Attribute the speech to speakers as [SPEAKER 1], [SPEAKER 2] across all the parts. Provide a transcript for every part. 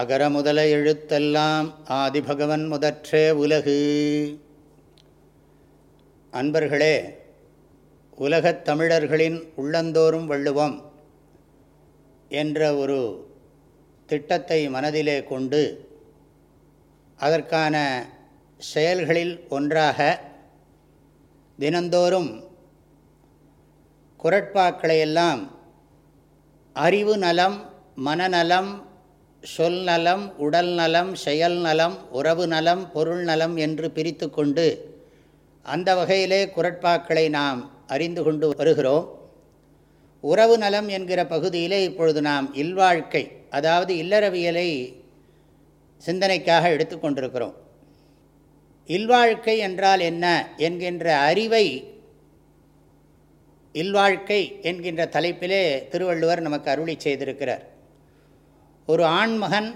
[SPEAKER 1] அகர முதல எழுத்தெல்லாம் ஆதிபகவன் முதற்றே உலகு அன்பர்களே உலகத் தமிழர்களின் உள்ளந்தோறும் வள்ளுவம் என்ற ஒரு திட்டத்தை மனதிலே கொண்டு அதற்கான செயல்களில் ஒன்றாக தினந்தோறும் குரட்பாக்களையெல்லாம் அறிவு நலம் மனநலம் சொல் நலம் உடல் நலம் செயல் நலம் உறவு நலம் பொருள் நலம் என்று பிரித்து கொண்டு அந்த வகையிலே குரட்பாக்களை நாம் அறிந்து கொண்டு வருகிறோம் உறவு நலம் என்கிற பகுதியிலே இப்பொழுது நாம் இல்வாழ்க்கை அதாவது இல்லறவியலை சிந்தனைக்காக எடுத்துக்கொண்டிருக்கிறோம் இல்வாழ்க்கை என்றால் என்ன என்கின்ற அறிவை இல்வாழ்க்கை என்கின்ற தலைப்பிலே திருவள்ளுவர் நமக்கு அருளி செய்திருக்கிறார் ஒரு ஆண்மகன்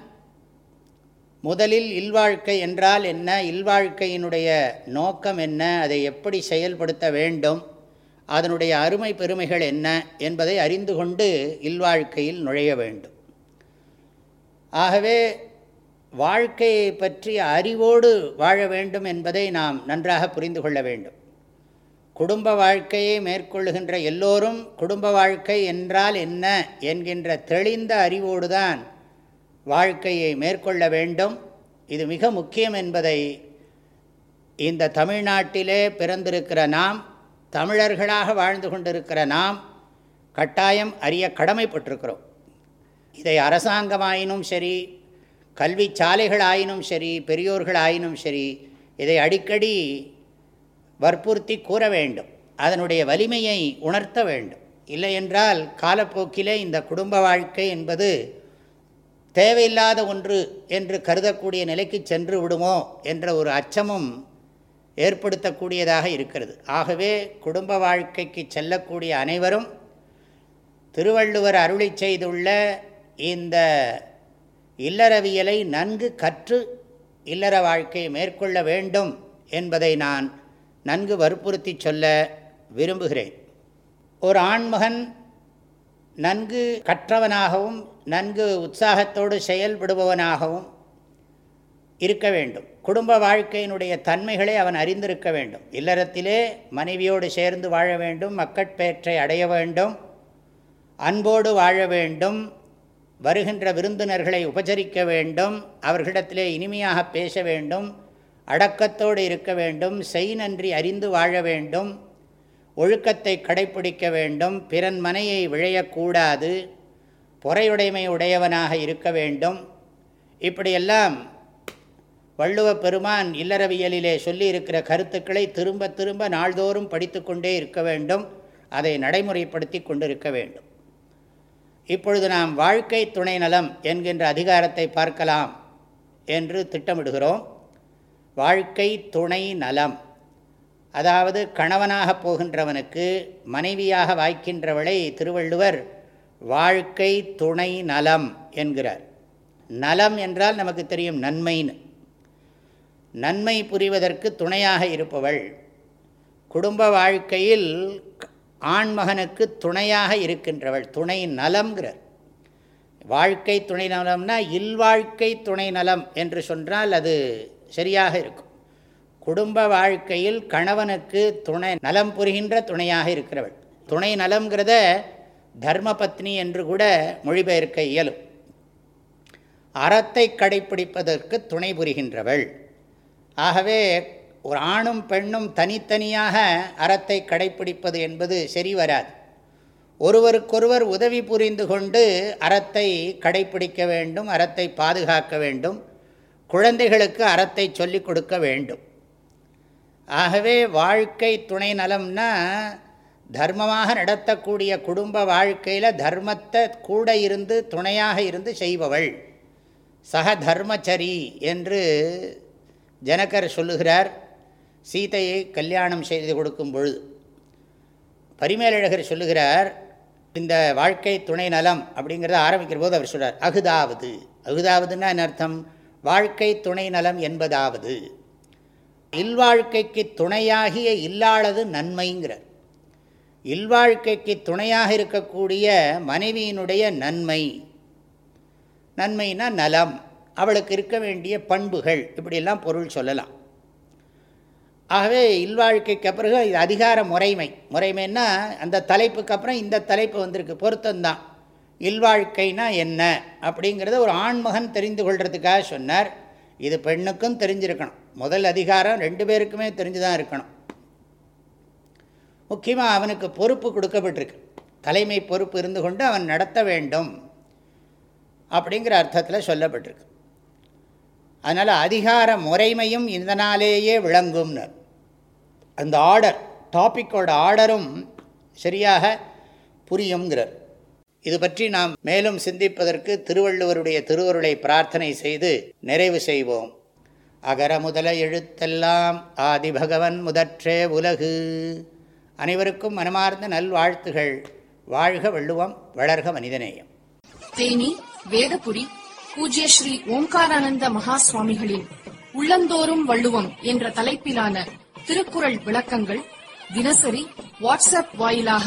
[SPEAKER 1] முதலில் இல்வாழ்க்கை என்றால் என்ன இல்வாழ்க்கையினுடைய நோக்கம் என்ன அதை எப்படி செயல்படுத்த வேண்டும் அதனுடைய அருமை பெருமைகள் என்ன என்பதை அறிந்து கொண்டு இல்வாழ்க்கையில் நுழைய வேண்டும் ஆகவே வாழ்க்கையை பற்றி அறிவோடு வாழ வேண்டும் என்பதை நாம் நன்றாக புரிந்து கொள்ள வேண்டும் குடும்ப வாழ்க்கையை மேற்கொள்ளுகின்ற எல்லோரும் குடும்ப வாழ்க்கை என்றால் என்ன என்கின்ற தெளிந்த அறிவோடு தான் வாழ்க்கையை மேற்கொள்ள வேண்டும் இது மிக முக்கியம் என்பதை இந்த தமிழ்நாட்டிலே பிறந்திருக்கிற நாம் தமிழர்களாக வாழ்ந்து கொண்டிருக்கிற நாம் கட்டாயம் அறிய கடமைப்பட்டிருக்கிறோம் இதை அரசாங்கமாயினும் சரி கல்வி சாலைகள் ஆயினும் சரி பெரியோர்கள் ஆயினும் சரி இதை அடிக்கடி வற்புறுத்தி கூற வேண்டும் அதனுடைய வலிமையை உணர்த்த வேண்டும் இல்லை என்றால் காலப்போக்கிலே இந்த குடும்ப வாழ்க்கை என்பது தேவையில்லாத ஒன்று என்று கருதக்கூடிய நிலைக்கு சென்று விடுமோ என்ற ஒரு அச்சமும் ஏற்படுத்தக்கூடியதாக இருக்கிறது ஆகவே குடும்ப வாழ்க்கைக்கு செல்லக்கூடிய அனைவரும் திருவள்ளுவர் அருளி செய்துள்ள இந்த இல்லறவியலை நன்கு கற்று இல்லற வாழ்க்கையை மேற்கொள்ள வேண்டும் என்பதை நான் நன்கு வற்புறுத்தி சொல்ல விரும்புகிறேன் ஒரு ஆண்மகன் நன்கு கற்றவனாகவும் நன்கு உற்சாகத்தோடு செயல்படுபவனாகவும் இருக்க வேண்டும் குடும்ப வாழ்க்கையினுடைய தன்மைகளை அவன் அறிந்திருக்க வேண்டும் இல்லறத்திலே மனைவியோடு சேர்ந்து வாழ வேண்டும் மக்கட்பேற்றை அடைய வேண்டும் அன்போடு வாழ வேண்டும் வருகின்ற விருந்தினர்களை உபச்சரிக்க வேண்டும் அவர்களிடத்திலே இனிமையாக பேச வேண்டும் அடக்கத்தோடு இருக்க வேண்டும் செய் நன்றி அறிந்து வாழ வேண்டும் ஒழுக்கத்தை கடைப்பிடிக்க வேண்டும் பிறன் மனையை விழையக்கூடாது பொறையுடைமை உடையவனாக இருக்க வேண்டும் இப்படியெல்லாம் வள்ளுவ பெருமான் இல்லறவியலிலே சொல்லியிருக்கிற கருத்துக்களை திரும்ப திரும்ப நாள்தோறும் படித்து கொண்டே இருக்க வேண்டும் அதை நடைமுறைப்படுத்தி கொண்டிருக்க வேண்டும் இப்பொழுது நாம் வாழ்க்கை துணை நலம் என்கின்ற அதிகாரத்தை பார்க்கலாம் என்று திட்டமிடுகிறோம் வாழ்க்கை துணை நலம் அதாவது கணவனாக போகின்றவனுக்கு மனைவியாக வாய்க்கின்றவளை திருவள்ளுவர் வாழ்க்கை துணை நலம் என்கிறார் நலம் என்றால் நமக்கு தெரியும் நன்மைன்னு நன்மை புரிவதற்கு துணையாக இருப்பவள் குடும்ப வாழ்க்கையில் ஆண்மகனுக்கு துணையாக இருக்கின்றவள் துணை நலம்ங்கிறார் வாழ்க்கை துணை நலம்னா இல்வாழ்க்கை துணை நலம் என்று சொன்னால் அது சரியாக இருக்கும் குடும்ப வாழ்க்கையில் கணவனுக்கு துணை நலம் புரிகின்ற துணையாக இருக்கிறவள் துணை நலம்ங்கிறத தர்மபத்னி என்று கூட மொழிபெயர்க்க இயலும் அறத்தை கடைப்பிடிப்பதற்கு துணை புரிகின்றவள் ஆகவே ஒரு ஆணும் பெண்ணும் தனித்தனியாக அறத்தை கடைப்பிடிப்பது என்பது சரி வராது ஒருவருக்கொருவர் உதவி புரிந்து கொண்டு அறத்தை கடைப்பிடிக்க வேண்டும் அறத்தை பாதுகாக்க வேண்டும் குழந்தைகளுக்கு அறத்தை சொல்லிக் கொடுக்க வேண்டும் ஆகவே வாழ்க்கை துணை நலம்னா தர்மமாக நடத்தக்கூடிய குடும்ப வாழ்க்கையில் தர்மத்தை கூட இருந்து துணையாக இருந்து செய்பவள் சக தர்மச்சரி என்று ஜனகர் சொல்லுகிறார் சீதையை கல்யாணம் செய்து கொடுக்கும் பொழுது பரிமேலழகர் சொல்லுகிறார் இந்த வாழ்க்கை துணை நலம் அப்படிங்கிறத ஆரம்பிக்கிற போது அவர் சொல்கிறார் அகுதாவது அகுதாவதுன்னா என்ன அர்த்தம் வாழ்க்கை துணை நலம் என்பதாவது இல்வாழ்க்கைக்கு துணையாகிய இல்லாளது நன்மைங்கிறார் இல்வாழ்க்கைக்கு துணையாக இருக்கக்கூடிய மனைவியினுடைய நன்மை நன்மைன்னா நலம் அவளுக்கு இருக்க வேண்டிய பண்புகள் இப்படியெல்லாம் பொருள் சொல்லலாம் ஆகவே இல்வாழ்க்கைக்கு பிறகு இது அதிகார முறைமை முறைமைன்னா அந்த தலைப்புக்கு அப்புறம் இந்த தலைப்பு வந்திருக்கு பொருத்தந்தான் இல்வாழ்க்கைனா என்ன அப்படிங்கிறத ஒரு ஆண்மகன் தெரிந்து கொள்கிறதுக்காக சொன்னார் இது பெண்ணுக்கும் தெரிஞ்சிருக்கணும் முதல் அதிகாரம் ரெண்டு பேருக்குமே தெரிஞ்சு தான் இருக்கணும் முக்கியமாக அவனுக்கு பொறுப்பு கொடுக்கப்பட்டிருக்கு தலைமை பொறுப்பு இருந்து கொண்டு அவன் நடத்த வேண்டும் அப்படிங்கிற அர்த்தத்தில் சொல்லப்பட்டிருக்கு அதனால் அதிகார முறைமையும் இதனாலேயே விளங்கும்னு அந்த ஆர்டர் டாப்பிக்கோட ஆர்டரும் சரியாக புரியுங்கிறார் இது பற்றி நாம் மேலும் சிந்திப்பதற்கு திருவள்ளுவருடைய திருவருளை பிரார்த்தனை செய்து நிறைவு செய்வோம் அகர முதல எழுத்தெல்லாம் ஆதிபகவன் முதற்றே உலகு அனைவருக்கும் மனமார்ந்த நல்வாழ்த்துகள் வாழ்க வள்ளுவம் வளர்க மனிதநேயம் தேனி வேதபுரி பூஜ்ய ஸ்ரீ ஓம்காரானந்த மகா சுவாமிகளின் உள்ளந்தோறும் வள்ளுவம் என்ற தலைப்பிலான திருக்குறள் விளக்கங்கள் தினசரி வாட்ஸ்அப் வாயிலாக